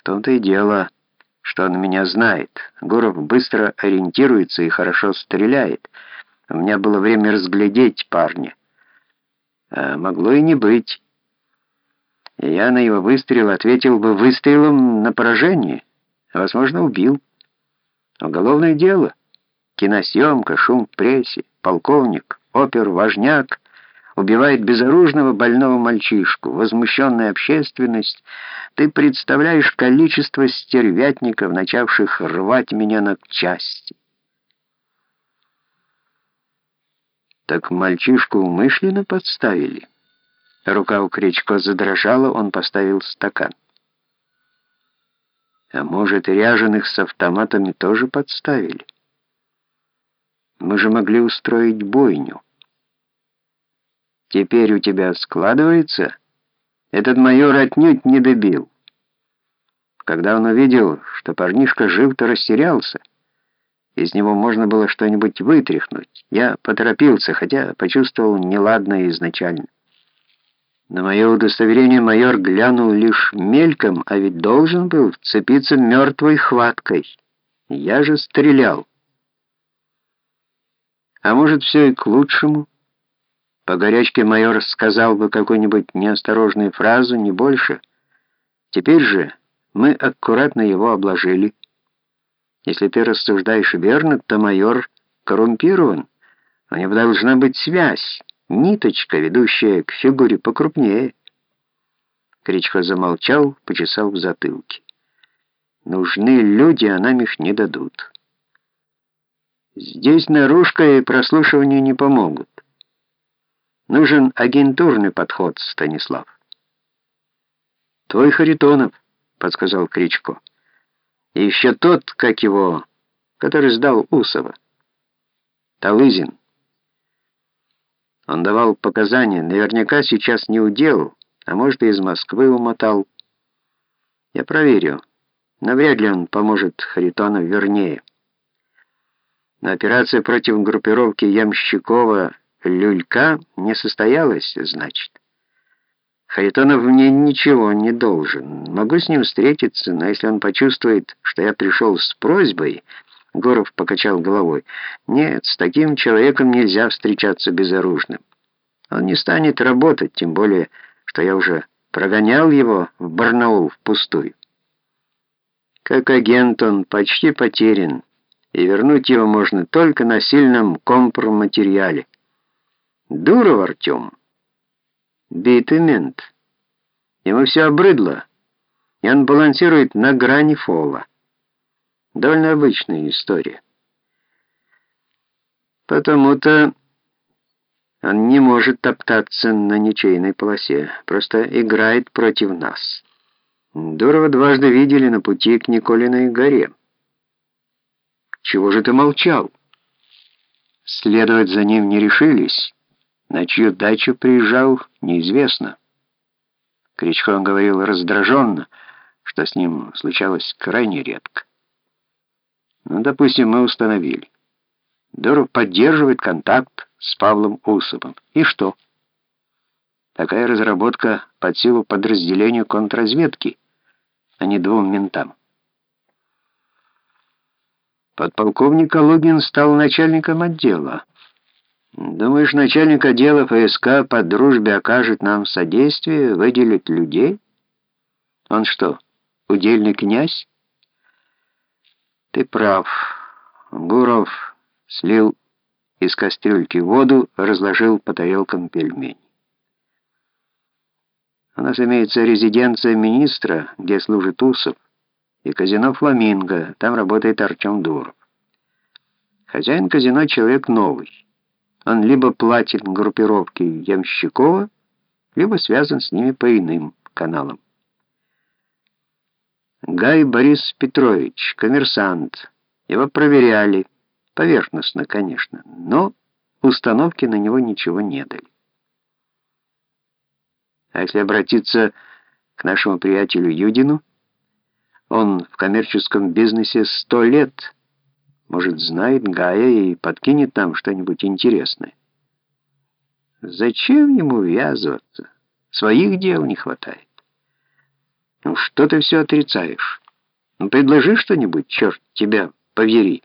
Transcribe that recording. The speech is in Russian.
В том-то и дело, что он меня знает. Гуров быстро ориентируется и хорошо стреляет. У меня было время разглядеть парня. А могло и не быть. Я на его выстрел ответил бы выстрелом на поражение. Возможно, убил. Уголовное дело. Киносъемка, шум в прессе, полковник, опер, важняк убивает безоружного больного мальчишку, возмущенная общественность. Ты представляешь количество стервятников, начавших рвать меня на части. Так мальчишку умышленно подставили. Рука у Кричко задрожала, он поставил стакан. А может, ряженых с автоматами тоже подставили? Мы же могли устроить бойню. Теперь у тебя складывается? Этот майор отнюдь не добил. Когда он увидел, что парнишка жив, то растерялся. Из него можно было что-нибудь вытряхнуть. Я поторопился, хотя почувствовал неладное изначально. На мое удостоверение майор глянул лишь мельком, а ведь должен был вцепиться мертвой хваткой. Я же стрелял. А может, все и к лучшему? По горячке майор сказал бы какую-нибудь неосторожную фразу, не больше. Теперь же мы аккуратно его обложили. Если ты рассуждаешь верно, то майор коррумпирован. У него должна быть связь, ниточка, ведущая к фигуре покрупнее. Кричко замолчал, почесал в затылке. Нужны люди, а нам их не дадут. Здесь наружка и прослушивание не помогут. Нужен агентурный подход, Станислав. Твой Харитонов, подсказал Кричко. И еще тот, как его, который сдал Усова. Талызин. Он давал показания, наверняка сейчас не удел, а может и из Москвы умотал. Я проверю. Навряд ли он поможет Харитонов вернее. Но операция против группировки Ямщикова люлька не состоялась, значит. Харитонов мне ничего не должен. Могу с ним встретиться, но если он почувствует, что я пришел с просьбой, Горов покачал головой. Нет, с таким человеком нельзя встречаться безоружным. Он не станет работать, тем более, что я уже прогонял его в Барнаул впустую. Как агент он почти потерян, и вернуть его можно только на сильном компроматериале. Дуров Артем. Битый мент. Ему все обрыдло, и он балансирует на грани фола. Довольно обычная история. Потому-то он не может топтаться на ничейной полосе, просто играет против нас. Дурова дважды видели на пути к Николиной горе. Чего же ты молчал? Следовать за ним не решились. На чью дачу приезжал, неизвестно. Кричко говорил раздраженно, что с ним случалось крайне редко. Ну, допустим, мы установили. Доров поддерживает контакт с Павлом Усовым. И что? Такая разработка под силу подразделению контрразведки, а не двум ментам. Подполковник Калугин стал начальником отдела. Думаешь, начальник отдела ФСК по дружбе окажет нам содействие, выделит людей? Он что, удельный князь? Ты прав. Гуров слил из кастрюльки воду, разложил по тарелкам пельмени. У нас имеется резиденция министра, где служит Усов, и казино «Фламинго», там работает Артем Дуров. Хозяин казино — человек новый. Он либо платит группировке Ямщикова, либо связан с ними по иным каналам. Гай Борис Петрович, коммерсант. Его проверяли, поверхностно, конечно, но установки на него ничего не дали. А если обратиться к нашему приятелю Юдину, он в коммерческом бизнесе сто лет, может, знает Гая и подкинет нам что-нибудь интересное. Зачем ему ввязываться? Своих дел не хватает. Ну что ты все отрицаешь? Ну предложи что-нибудь, черт тебя, повери.